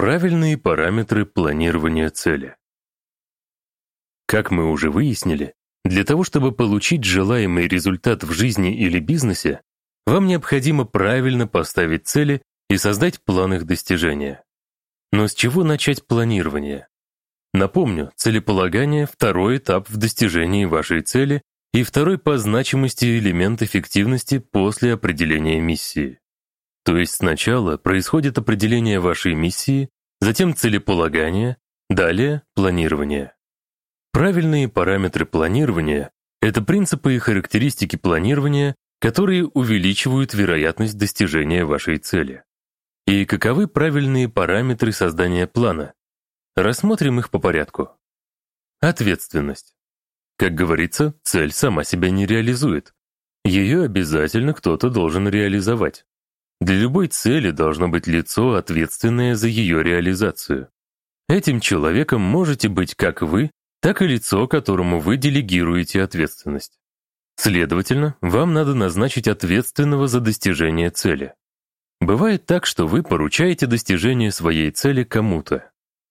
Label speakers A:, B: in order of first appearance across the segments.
A: Правильные параметры планирования цели. Как мы уже выяснили, для того, чтобы получить желаемый результат в жизни или бизнесе, вам необходимо правильно поставить цели и создать план их достижения. Но с чего начать планирование? Напомню, целеполагание – второй этап в достижении вашей цели и второй по значимости элемент эффективности после определения миссии. То есть сначала происходит определение вашей миссии, затем целеполагание, далее планирование. Правильные параметры планирования – это принципы и характеристики планирования, которые увеличивают вероятность достижения вашей цели. И каковы правильные параметры создания плана? Рассмотрим их по порядку. Ответственность. Как говорится, цель сама себя не реализует. Ее обязательно кто-то должен реализовать. Для любой цели должно быть лицо, ответственное за ее реализацию. Этим человеком можете быть как вы, так и лицо, которому вы делегируете ответственность. Следовательно, вам надо назначить ответственного за достижение цели. Бывает так, что вы поручаете достижение своей цели кому-то.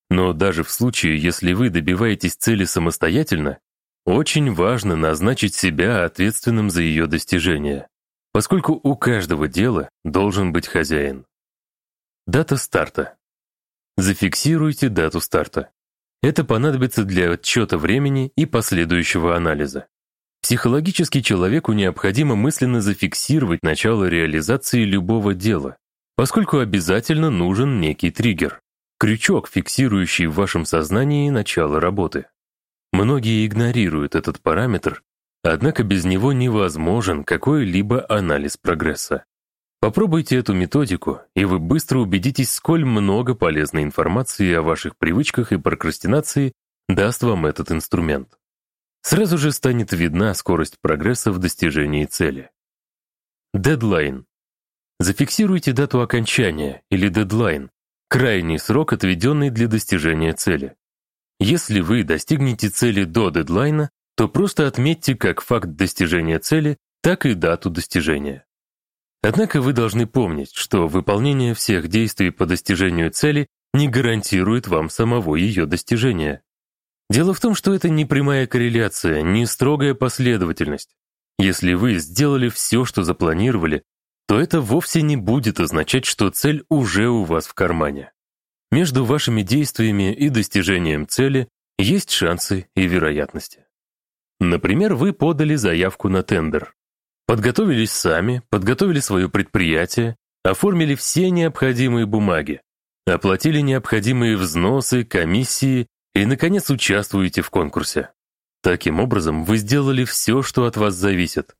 A: Но даже в случае, если вы добиваетесь цели самостоятельно, очень важно назначить себя ответственным за ее достижение, поскольку у каждого дела должен быть хозяин. Дата старта. Зафиксируйте дату старта. Это понадобится для отчета времени и последующего анализа. Психологически человеку необходимо мысленно зафиксировать начало реализации любого дела, поскольку обязательно нужен некий триггер, крючок, фиксирующий в вашем сознании начало работы. Многие игнорируют этот параметр, однако без него невозможен какой-либо анализ прогресса. Попробуйте эту методику, и вы быстро убедитесь, сколь много полезной информации о ваших привычках и прокрастинации даст вам этот инструмент. Сразу же станет видна скорость прогресса в достижении цели. Дедлайн. Зафиксируйте дату окончания или дедлайн, крайний срок, отведенный для достижения цели. Если вы достигнете цели до дедлайна, то просто отметьте как факт достижения цели, так и дату достижения. Однако вы должны помнить, что выполнение всех действий по достижению цели не гарантирует вам самого ее достижения. Дело в том, что это не прямая корреляция, не строгая последовательность. Если вы сделали все, что запланировали, то это вовсе не будет означать, что цель уже у вас в кармане. Между вашими действиями и достижением цели есть шансы и вероятности. Например, вы подали заявку на тендер. Подготовились сами, подготовили свое предприятие, оформили все необходимые бумаги, оплатили необходимые взносы, комиссии и, наконец, участвуете в конкурсе. Таким образом, вы сделали все, что от вас зависит.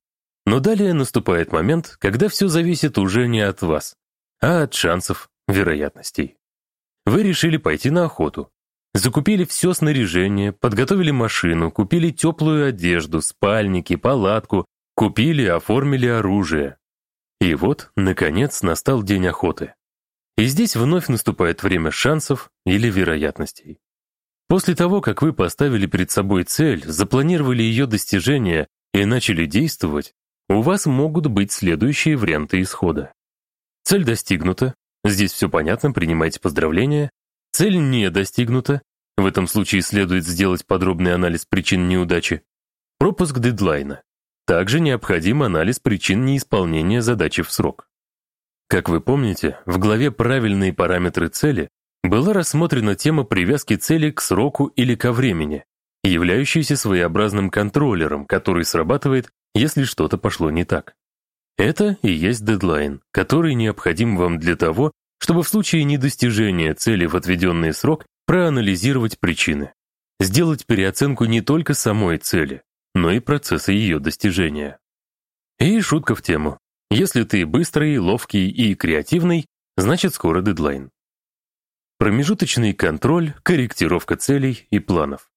A: Но далее наступает момент, когда все зависит уже не от вас, а от шансов, вероятностей. Вы решили пойти на охоту. Закупили все снаряжение, подготовили машину, купили теплую одежду, спальники, палатку, Купили, оформили оружие. И вот, наконец, настал день охоты. И здесь вновь наступает время шансов или вероятностей. После того, как вы поставили перед собой цель, запланировали ее достижение и начали действовать, у вас могут быть следующие варианты исхода. Цель достигнута, здесь все понятно, принимайте поздравления. Цель не достигнута, в этом случае следует сделать подробный анализ причин неудачи. Пропуск дедлайна. Также необходим анализ причин неисполнения задачи в срок. Как вы помните, в главе «Правильные параметры цели» была рассмотрена тема привязки цели к сроку или ко времени, являющейся своеобразным контроллером, который срабатывает, если что-то пошло не так. Это и есть дедлайн, который необходим вам для того, чтобы в случае недостижения цели в отведенный срок проанализировать причины. Сделать переоценку не только самой цели, но и процесса ее достижения. И шутка в тему. Если ты быстрый, ловкий и креативный, значит скоро дедлайн. Промежуточный контроль, корректировка целей и планов.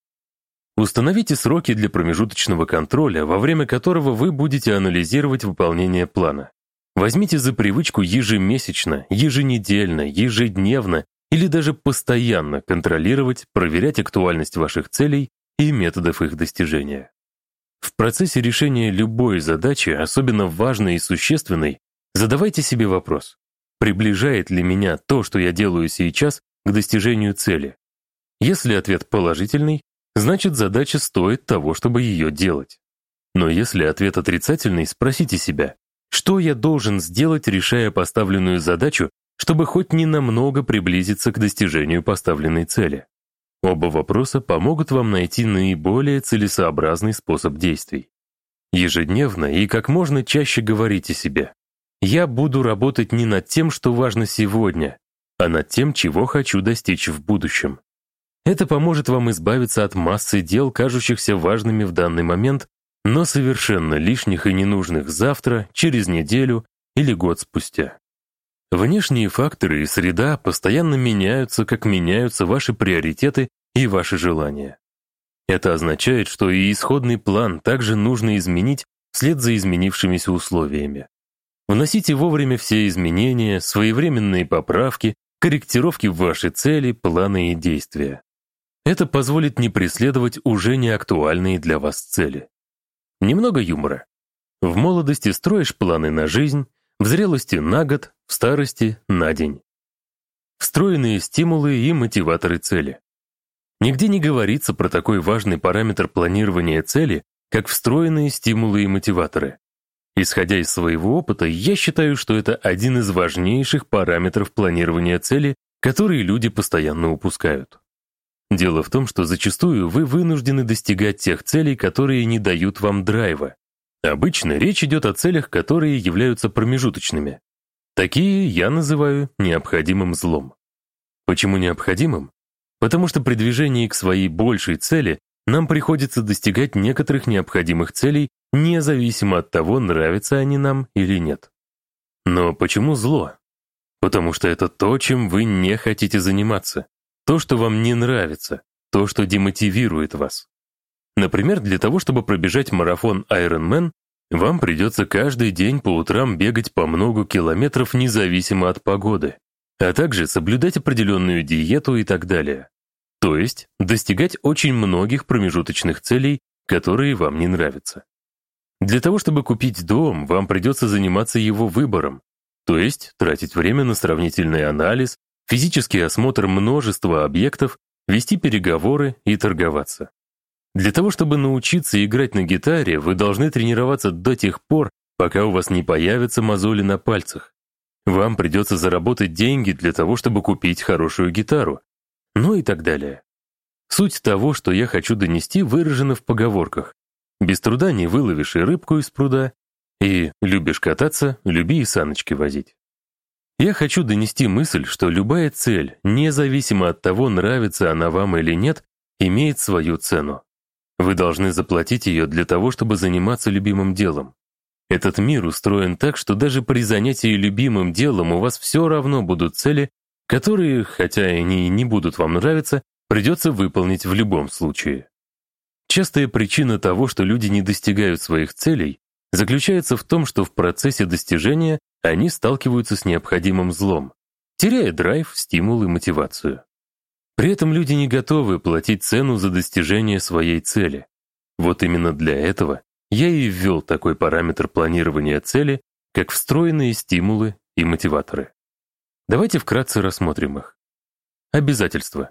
A: Установите сроки для промежуточного контроля, во время которого вы будете анализировать выполнение плана. Возьмите за привычку ежемесячно, еженедельно, ежедневно или даже постоянно контролировать, проверять актуальность ваших целей и методов их достижения. В процессе решения любой задачи, особенно важной и существенной, задавайте себе вопрос, приближает ли меня то, что я делаю сейчас, к достижению цели? Если ответ положительный, значит задача стоит того, чтобы ее делать. Но если ответ отрицательный, спросите себя, что я должен сделать, решая поставленную задачу, чтобы хоть ненамного приблизиться к достижению поставленной цели? Оба вопроса помогут вам найти наиболее целесообразный способ действий. Ежедневно и как можно чаще говорите себе «Я буду работать не над тем, что важно сегодня, а над тем, чего хочу достичь в будущем». Это поможет вам избавиться от массы дел, кажущихся важными в данный момент, но совершенно лишних и ненужных завтра, через неделю или год спустя. Внешние факторы и среда постоянно меняются, как меняются ваши приоритеты и ваши желания. Это означает, что и исходный план также нужно изменить вслед за изменившимися условиями. Вносите вовремя все изменения, своевременные поправки, корректировки в ваши цели, планы и действия. Это позволит не преследовать уже не актуальные для вас цели. Немного юмора. В молодости строишь планы на жизнь, в зрелости на год, в старости на день. Встроенные стимулы и мотиваторы цели. Нигде не говорится про такой важный параметр планирования цели, как встроенные стимулы и мотиваторы. Исходя из своего опыта, я считаю, что это один из важнейших параметров планирования цели, которые люди постоянно упускают. Дело в том, что зачастую вы вынуждены достигать тех целей, которые не дают вам драйва. Обычно речь идет о целях, которые являются промежуточными. Такие я называю необходимым злом. Почему необходимым? Потому что при движении к своей большей цели нам приходится достигать некоторых необходимых целей, независимо от того, нравятся они нам или нет. Но почему зло? Потому что это то, чем вы не хотите заниматься, то, что вам не нравится, то, что демотивирует вас. Например, для того, чтобы пробежать марафон Ironman, вам придется каждый день по утрам бегать по много километров независимо от погоды, а также соблюдать определенную диету и так далее. То есть достигать очень многих промежуточных целей, которые вам не нравятся. Для того, чтобы купить дом, вам придется заниматься его выбором, то есть тратить время на сравнительный анализ, физический осмотр множества объектов, вести переговоры и торговаться. Для того, чтобы научиться играть на гитаре, вы должны тренироваться до тех пор, пока у вас не появятся мозоли на пальцах. Вам придется заработать деньги для того, чтобы купить хорошую гитару, ну и так далее. Суть того, что я хочу донести, выражена в поговорках. Без труда не выловишь и рыбку из пруда, и любишь кататься, люби и саночки возить. Я хочу донести мысль, что любая цель, независимо от того, нравится она вам или нет, имеет свою цену. Вы должны заплатить ее для того, чтобы заниматься любимым делом. Этот мир устроен так, что даже при занятии любимым делом у вас все равно будут цели, которые, хотя они и не будут вам нравиться, придется выполнить в любом случае. Частая причина того, что люди не достигают своих целей, заключается в том, что в процессе достижения они сталкиваются с необходимым злом, теряя драйв, стимул и мотивацию. При этом люди не готовы платить цену за достижение своей цели. Вот именно для этого я и ввел такой параметр планирования цели, как встроенные стимулы и мотиваторы. Давайте вкратце рассмотрим их. Обязательства.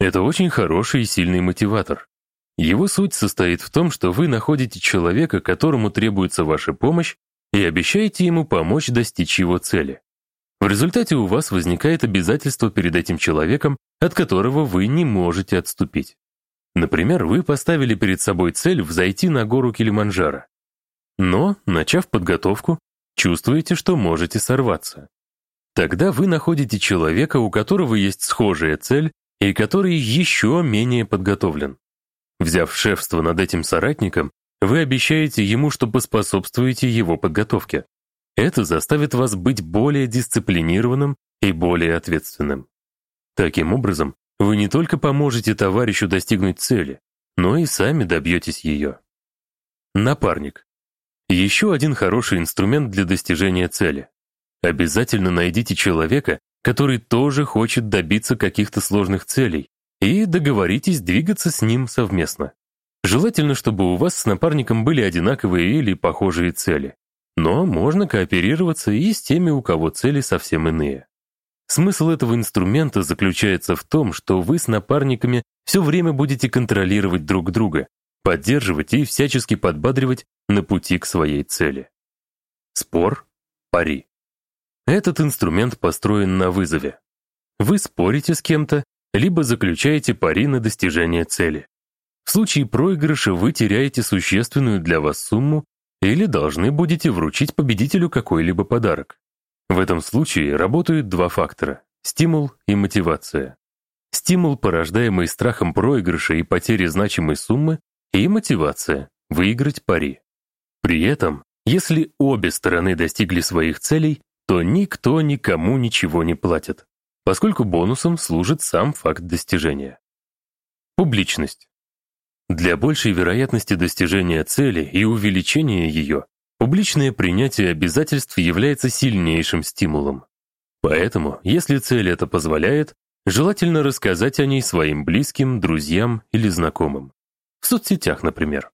A: Это очень хороший и сильный мотиватор. Его суть состоит в том, что вы находите человека, которому требуется ваша помощь, и обещаете ему помочь достичь его цели. В результате у вас возникает обязательство перед этим человеком, от которого вы не можете отступить. Например, вы поставили перед собой цель взойти на гору Килиманджаро. Но, начав подготовку, чувствуете, что можете сорваться. Тогда вы находите человека, у которого есть схожая цель и который еще менее подготовлен. Взяв шефство над этим соратником, вы обещаете ему, что поспособствуете его подготовке. Это заставит вас быть более дисциплинированным и более ответственным. Таким образом, вы не только поможете товарищу достигнуть цели, но и сами добьетесь ее. Напарник. Еще один хороший инструмент для достижения цели. Обязательно найдите человека, который тоже хочет добиться каких-то сложных целей, и договоритесь двигаться с ним совместно. Желательно, чтобы у вас с напарником были одинаковые или похожие цели. Но можно кооперироваться и с теми, у кого цели совсем иные. Смысл этого инструмента заключается в том, что вы с напарниками все время будете контролировать друг друга, поддерживать и всячески подбадривать на пути к своей цели. Спор, пари. Этот инструмент построен на вызове. Вы спорите с кем-то, либо заключаете пари на достижение цели. В случае проигрыша вы теряете существенную для вас сумму или должны будете вручить победителю какой-либо подарок. В этом случае работают два фактора – стимул и мотивация. Стимул, порождаемый страхом проигрыша и потери значимой суммы, и мотивация – выиграть пари. При этом, если обе стороны достигли своих целей, то никто никому ничего не платит, поскольку бонусом служит сам факт достижения. Публичность. Для большей вероятности достижения цели и увеличения ее, публичное принятие обязательств является сильнейшим стимулом. Поэтому, если цель это позволяет, желательно рассказать о ней своим близким, друзьям или знакомым. В соцсетях, например.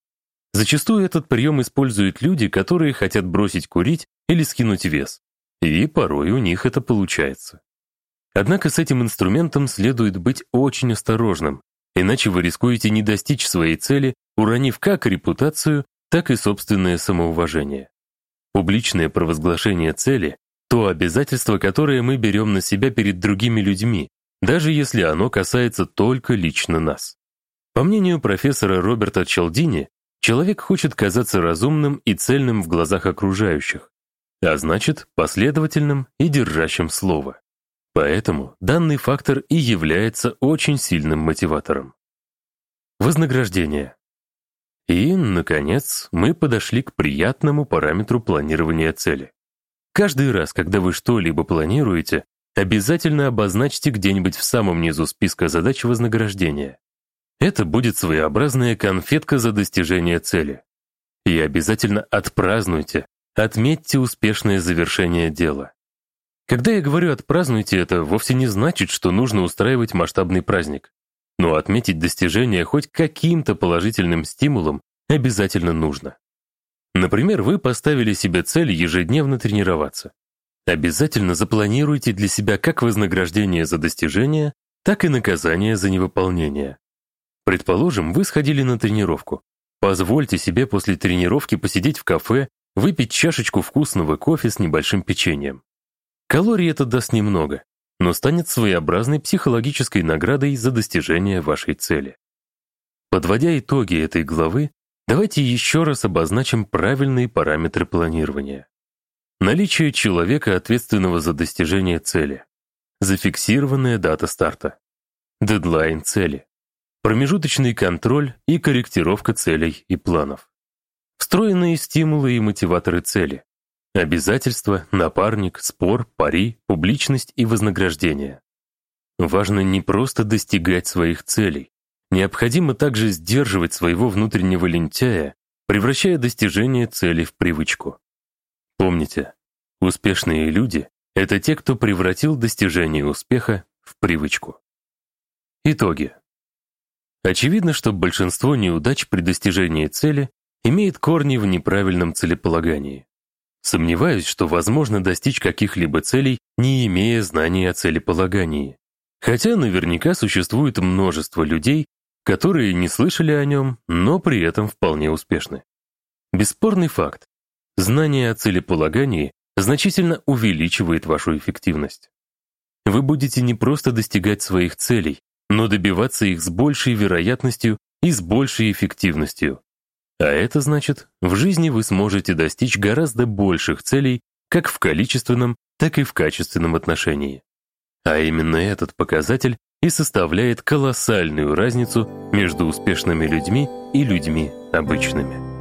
A: Зачастую этот прием используют люди, которые хотят бросить курить или скинуть вес. И порой у них это получается. Однако с этим инструментом следует быть очень осторожным, Иначе вы рискуете не достичь своей цели, уронив как репутацию, так и собственное самоуважение. Публичное провозглашение цели — то обязательство, которое мы берем на себя перед другими людьми, даже если оно касается только лично нас. По мнению профессора Роберта Челдини, человек хочет казаться разумным и цельным в глазах окружающих, а значит, последовательным и держащим слово. Поэтому данный фактор и является очень сильным мотиватором. Вознаграждение. И, наконец, мы подошли к приятному параметру планирования цели. Каждый раз, когда вы что-либо планируете, обязательно обозначьте где-нибудь в самом низу списка задач вознаграждения. Это будет своеобразная конфетка за достижение цели. И обязательно отпразднуйте, отметьте успешное завершение дела. Когда я говорю «отпразднуйте», это вовсе не значит, что нужно устраивать масштабный праздник. Но отметить достижение хоть каким-то положительным стимулом обязательно нужно. Например, вы поставили себе цель ежедневно тренироваться. Обязательно запланируйте для себя как вознаграждение за достижение, так и наказание за невыполнение. Предположим, вы сходили на тренировку. Позвольте себе после тренировки посидеть в кафе, выпить чашечку вкусного кофе с небольшим печеньем. Калорий это даст немного, но станет своеобразной психологической наградой за достижение вашей цели. Подводя итоги этой главы, давайте еще раз обозначим правильные параметры планирования. Наличие человека, ответственного за достижение цели. Зафиксированная дата старта. Дедлайн цели. Промежуточный контроль и корректировка целей и планов. Встроенные стимулы и мотиваторы цели. Обязательства, напарник, спор, пари, публичность и вознаграждение. Важно не просто достигать своих целей. Необходимо также сдерживать своего внутреннего лентяя, превращая достижение цели в привычку. Помните, успешные люди — это те, кто превратил достижение успеха в привычку. Итоги. Очевидно, что большинство неудач при достижении цели имеет корни в неправильном целеполагании. Сомневаюсь, что возможно достичь каких-либо целей, не имея знаний о целеполагании. Хотя наверняка существует множество людей, которые не слышали о нем, но при этом вполне успешны. Бесспорный факт. Знание о целеполагании значительно увеличивает вашу эффективность. Вы будете не просто достигать своих целей, но добиваться их с большей вероятностью и с большей эффективностью. А это значит, в жизни вы сможете достичь гораздо больших целей как в количественном, так и в качественном отношении. А именно этот показатель и составляет колоссальную разницу между успешными людьми и людьми обычными.